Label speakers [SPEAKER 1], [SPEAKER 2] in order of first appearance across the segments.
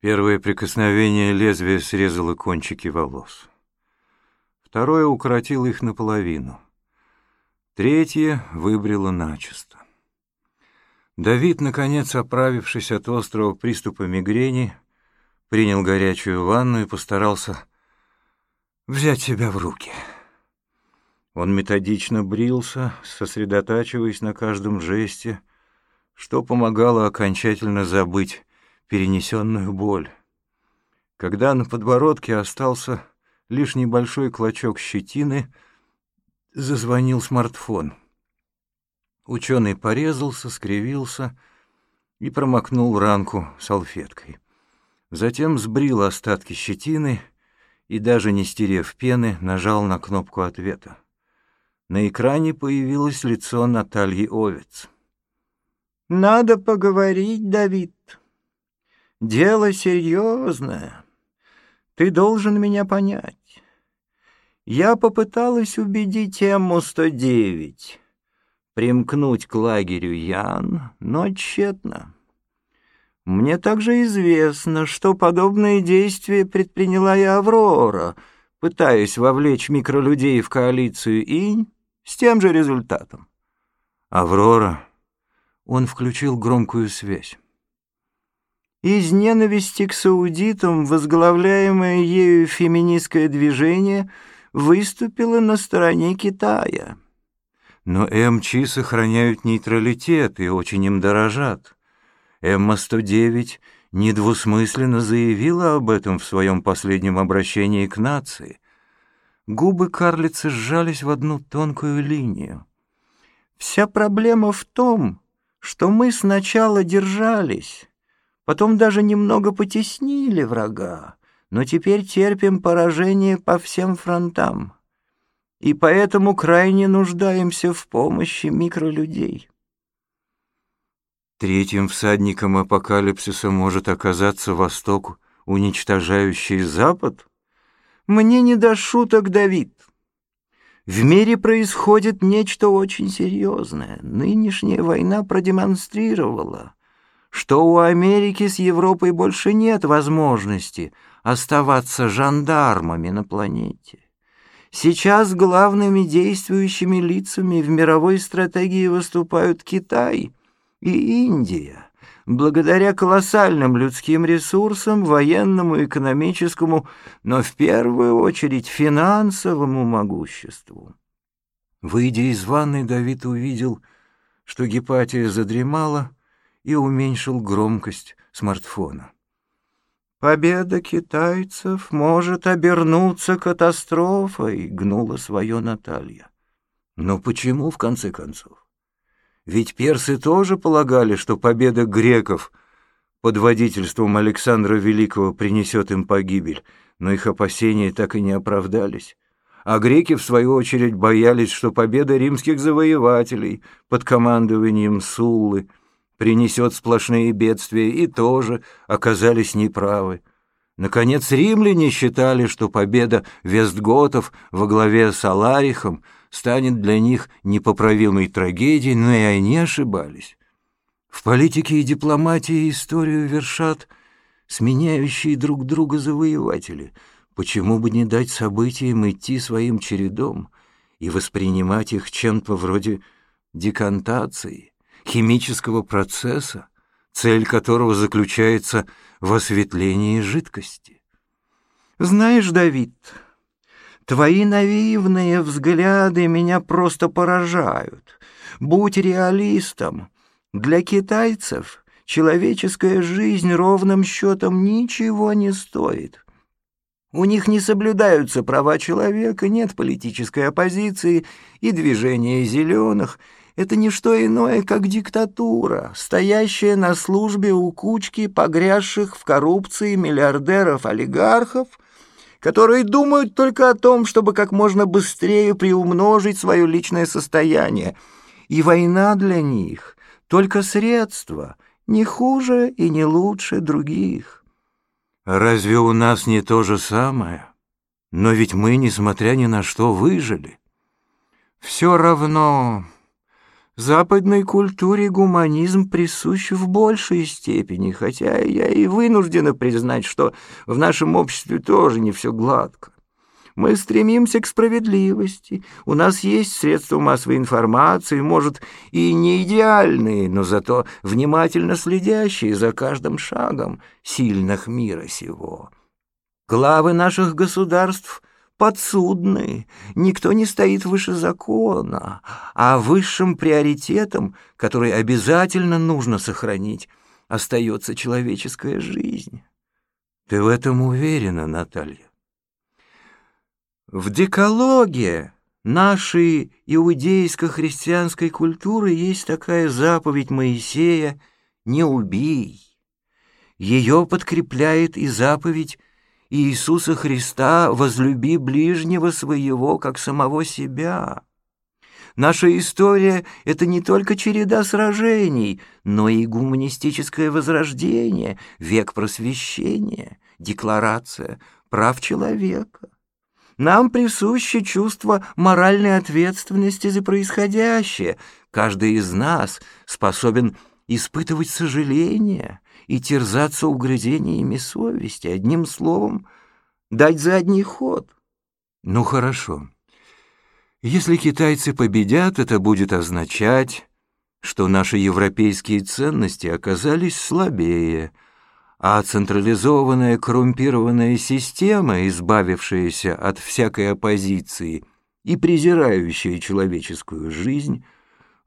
[SPEAKER 1] Первое прикосновение лезвия срезало кончики волос. Второе укоротило их наполовину. Третье выбрило начисто. Давид, наконец, оправившись от острого приступа мигрени, принял горячую ванну и постарался взять себя в руки. Он методично брился, сосредотачиваясь на каждом жесте, что помогало окончательно забыть перенесенную боль. Когда на подбородке остался лишь небольшой клочок щетины, зазвонил смартфон. Ученый порезался, скривился и промокнул ранку салфеткой. Затем сбрил остатки щетины и, даже не стерев пены, нажал на кнопку ответа. На экране появилось лицо Натальи Овец.
[SPEAKER 2] «Надо поговорить, Давид. Дело серьезное. Ты должен меня понять. Я попыталась убедить Эмму-109 примкнуть к лагерю Ян, но тщетно. Мне также известно, что подобные действия предприняла и Аврора, пытаясь вовлечь микролюдей в коалицию Инь с тем же результатом.
[SPEAKER 1] Аврора. Он включил громкую связь.
[SPEAKER 2] Из ненависти к саудитам возглавляемое ею феминистское движение выступило на стороне Китая.
[SPEAKER 1] Но МЧ сохраняют нейтралитет и очень им дорожат. Эмма-109 недвусмысленно заявила об этом в своем последнем обращении к нации. Губы карлицы сжались в одну тонкую линию.
[SPEAKER 2] «Вся проблема в том, что мы сначала держались, потом даже немного потеснили врага, но теперь терпим поражение по всем фронтам, и поэтому крайне нуждаемся в помощи микролюдей».
[SPEAKER 1] Третьим всадником апокалипсиса может оказаться Восток, уничтожающий Запад?
[SPEAKER 2] Мне не до шуток, Давид. В мире происходит нечто очень серьезное. Нынешняя война продемонстрировала, что у Америки с Европой больше нет возможности оставаться жандармами на планете. Сейчас главными действующими лицами в мировой стратегии выступают Китай — и Индия, благодаря колоссальным людским ресурсам, военному, экономическому, но в первую очередь финансовому могуществу.
[SPEAKER 1] Выйдя из ванной, Давид увидел, что Гепатия задремала и уменьшил громкость смартфона.
[SPEAKER 2] «Победа китайцев может обернуться катастрофой», — гнула свое Наталья.
[SPEAKER 1] «Но почему, в конце концов? Ведь персы тоже полагали, что победа греков под водительством Александра Великого принесет им погибель, но их опасения так и не оправдались. А греки, в свою очередь, боялись, что победа римских завоевателей под командованием Суллы принесет сплошные бедствия, и тоже оказались неправы. Наконец, римляне считали, что победа вестготов во главе с Аларихом — станет для них непоправимой трагедией, но и они ошибались. В политике и дипломатии историю вершат сменяющие друг друга завоеватели. Почему бы не дать событиям идти своим чередом и воспринимать их чем-то вроде декантации, химического процесса, цель которого заключается в осветлении жидкости?
[SPEAKER 2] «Знаешь, Давид...» Твои наивные взгляды меня просто поражают. Будь реалистом. Для китайцев человеческая жизнь ровным счетом ничего не стоит. У них не соблюдаются права человека, нет политической оппозиции и движения зеленых. Это не что иное, как диктатура, стоящая на службе у кучки погрязших в коррупции миллиардеров-олигархов — которые думают только о том, чтобы как можно быстрее приумножить свое личное состояние. И война для них — только средство, не хуже и не лучше других.
[SPEAKER 1] Разве у нас не то же самое? Но ведь мы, несмотря ни на что, выжили.
[SPEAKER 2] Все равно... Западной культуре гуманизм присущ в большей степени, хотя я и вынуждена признать, что в нашем обществе тоже не все гладко. Мы стремимся к справедливости, у нас есть средства массовой информации, может, и не идеальные, но зато внимательно следящие за каждым шагом сильных мира сего. Главы наших государств — подсудны, никто не стоит выше закона, а высшим приоритетом, который обязательно нужно сохранить, остается человеческая жизнь. Ты в этом уверена, Наталья? В декалоге нашей иудейско-христианской культуры есть такая заповедь Моисея «Не убей». Ее подкрепляет и заповедь Иисуса Христа «возлюби ближнего своего, как самого себя». Наша история — это не только череда сражений, но и гуманистическое возрождение, век просвещения, декларация прав человека. Нам присуще чувство моральной ответственности за происходящее. Каждый из нас способен испытывать сожаление, и терзаться угрызениями совести, одним словом, дать задний ход.
[SPEAKER 1] Ну хорошо. Если китайцы победят, это будет означать, что наши европейские ценности оказались слабее, а централизованная коррумпированная система, избавившаяся от всякой оппозиции и презирающая человеческую жизнь,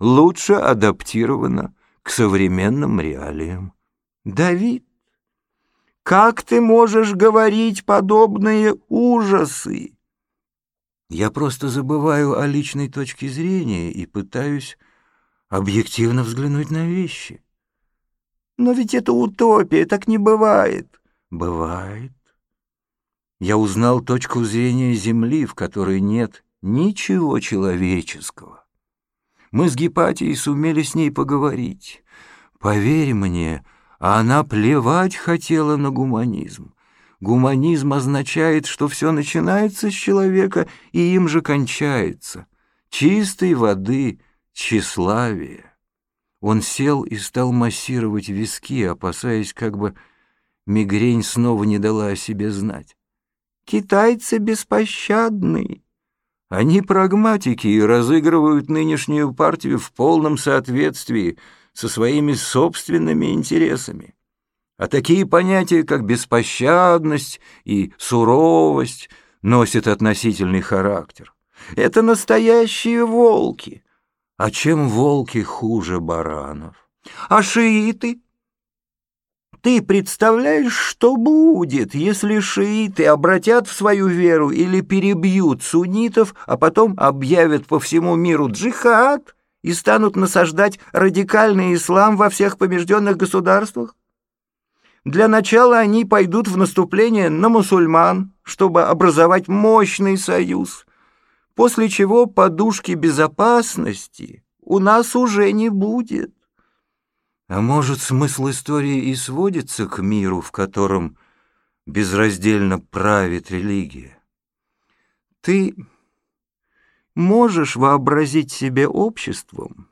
[SPEAKER 1] лучше адаптирована к современным реалиям.
[SPEAKER 2] Давид, как ты можешь говорить подобные ужасы?
[SPEAKER 1] Я просто забываю о личной точке зрения и пытаюсь объективно взглянуть на вещи.
[SPEAKER 2] Но ведь это утопия, так не бывает.
[SPEAKER 1] Бывает. Я узнал точку зрения Земли, в которой нет ничего человеческого. Мы с Гепатией сумели с ней поговорить. Поверь мне, она плевать хотела на гуманизм. Гуманизм означает, что все начинается с человека и им же кончается. Чистой воды тщеславие. Он сел и стал массировать виски, опасаясь, как бы мигрень снова не дала о себе знать.
[SPEAKER 2] «Китайцы беспощадны.
[SPEAKER 1] Они прагматики и разыгрывают нынешнюю партию в полном соответствии со своими собственными интересами. А такие понятия, как беспощадность и суровость, носят относительный характер. Это настоящие волки. А чем волки хуже баранов?
[SPEAKER 2] А шииты? Ты представляешь, что будет, если шииты обратят в свою веру или перебьют суннитов, а потом объявят по всему миру джихад? и станут насаждать радикальный ислам во всех побежденных государствах? Для начала они пойдут в наступление на мусульман, чтобы образовать мощный союз, после чего подушки безопасности у нас уже не будет.
[SPEAKER 1] А может, смысл истории и сводится к миру, в котором безраздельно правит религия?
[SPEAKER 2] Ты можешь вообразить себе обществом,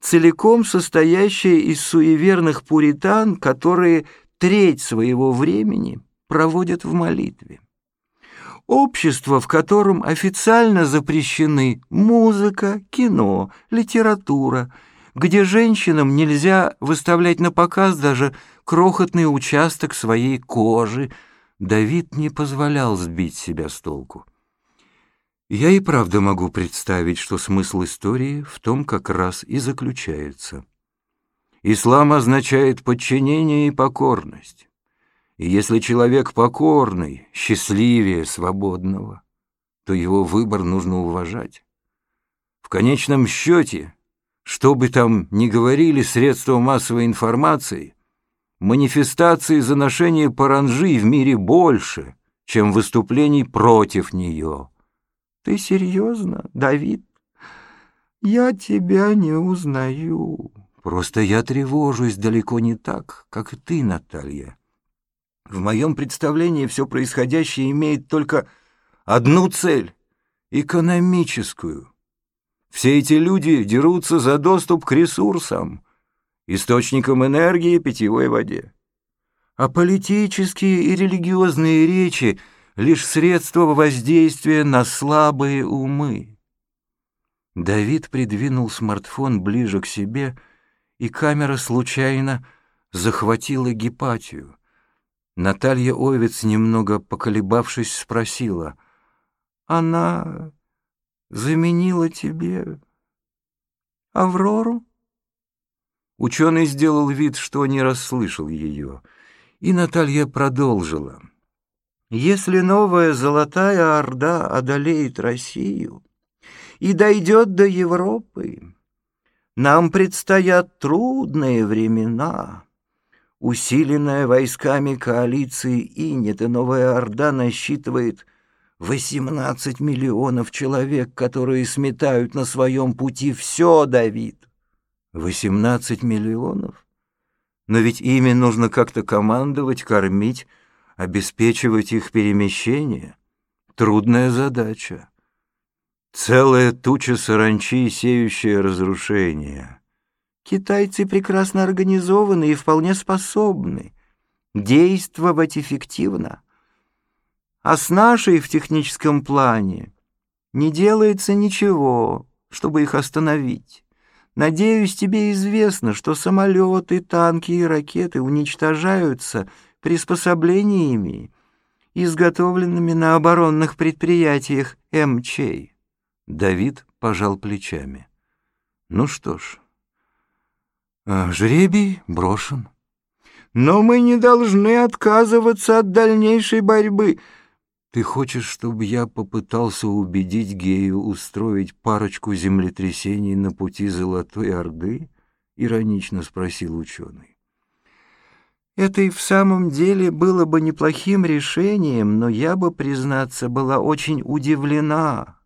[SPEAKER 2] целиком состоящее из суеверных пуритан, которые треть своего времени проводят в молитве. Общество, в котором официально запрещены музыка, кино, литература, где женщинам нельзя выставлять на показ даже крохотный участок своей кожи, Давид не позволял сбить себя с толку. Я и правда могу представить, что смысл истории в том как раз и заключается. Ислам означает подчинение и покорность. И если человек покорный, счастливее свободного, то его выбор нужно уважать. В конечном счете, что бы там ни говорили средства массовой информации, манифестации за ношение паранжи в мире больше, чем выступлений против нее. Ты серьезно, Давид? Я тебя не узнаю.
[SPEAKER 1] Просто я тревожусь далеко не так, как ты, Наталья. В моем представлении все происходящее имеет только одну цель — экономическую. Все эти люди дерутся за доступ к ресурсам, источникам энергии и питьевой воде. А политические и религиозные речи — лишь средства воздействия на слабые умы. Давид придвинул смартфон ближе к себе, и камера случайно захватила Гепатию. Наталья Овец, немного поколебавшись, спросила, «Она заменила тебе Аврору?» Ученый сделал вид, что не расслышал ее, и Наталья продолжила. «Если новая Золотая Орда одолеет Россию и дойдет до Европы, нам предстоят трудные времена». Усиленная войсками коалиции Инет, Новая Орда насчитывает 18 миллионов человек, которые сметают на своем пути все, Давид. 18 миллионов? Но ведь ими нужно как-то командовать, кормить, обеспечивать их перемещение. Трудная задача. Целая туча саранчи, сеющая разрушение. Китайцы прекрасно организованы и вполне способны действовать эффективно. А с нашей в техническом плане не делается ничего, чтобы их остановить. Надеюсь, тебе известно, что самолеты, танки и ракеты уничтожаются приспособлениями, изготовленными на оборонных предприятиях МЧ. Давид пожал плечами. Ну что ж, а, жребий брошен. Но мы не должны отказываться от дальнейшей борьбы. Ты хочешь, чтобы я попытался убедить Гею устроить парочку землетрясений на пути Золотой Орды? Иронично спросил ученый. Это и в самом деле было бы неплохим решением, но я бы, признаться, была очень удивлена,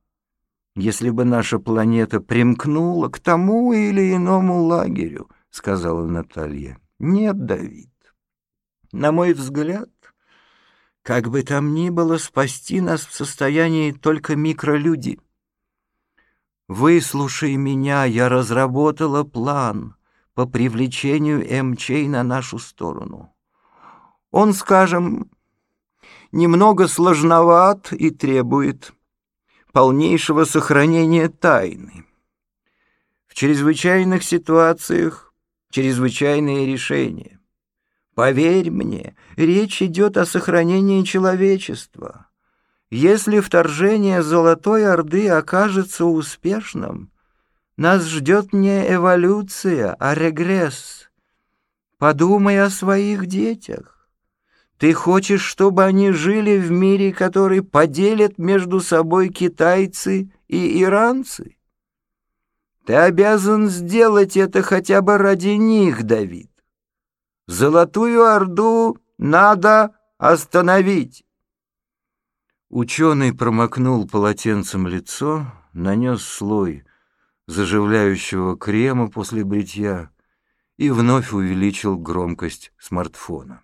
[SPEAKER 1] если бы наша планета примкнула к тому или иному лагерю, — сказала Наталья. «Нет, Давид. На мой взгляд, как бы там ни было, спасти нас в состоянии только микролюди. Выслушай меня, я разработала план по привлечению МЧ на нашу сторону. Он, скажем, немного сложноват и требует полнейшего сохранения тайны. В чрезвычайных ситуациях чрезвычайные решения. Поверь мне, речь идет о сохранении человечества. Если вторжение Золотой Орды окажется успешным, нас ждет не эволюция, а регресс. Подумай о своих детях. Ты хочешь, чтобы они жили в мире, который поделят между собой китайцы и иранцы? Ты обязан сделать это хотя бы ради них, Давид. Золотую Орду надо остановить. Ученый промокнул полотенцем лицо, нанес слой заживляющего крема после бритья и вновь увеличил громкость смартфона.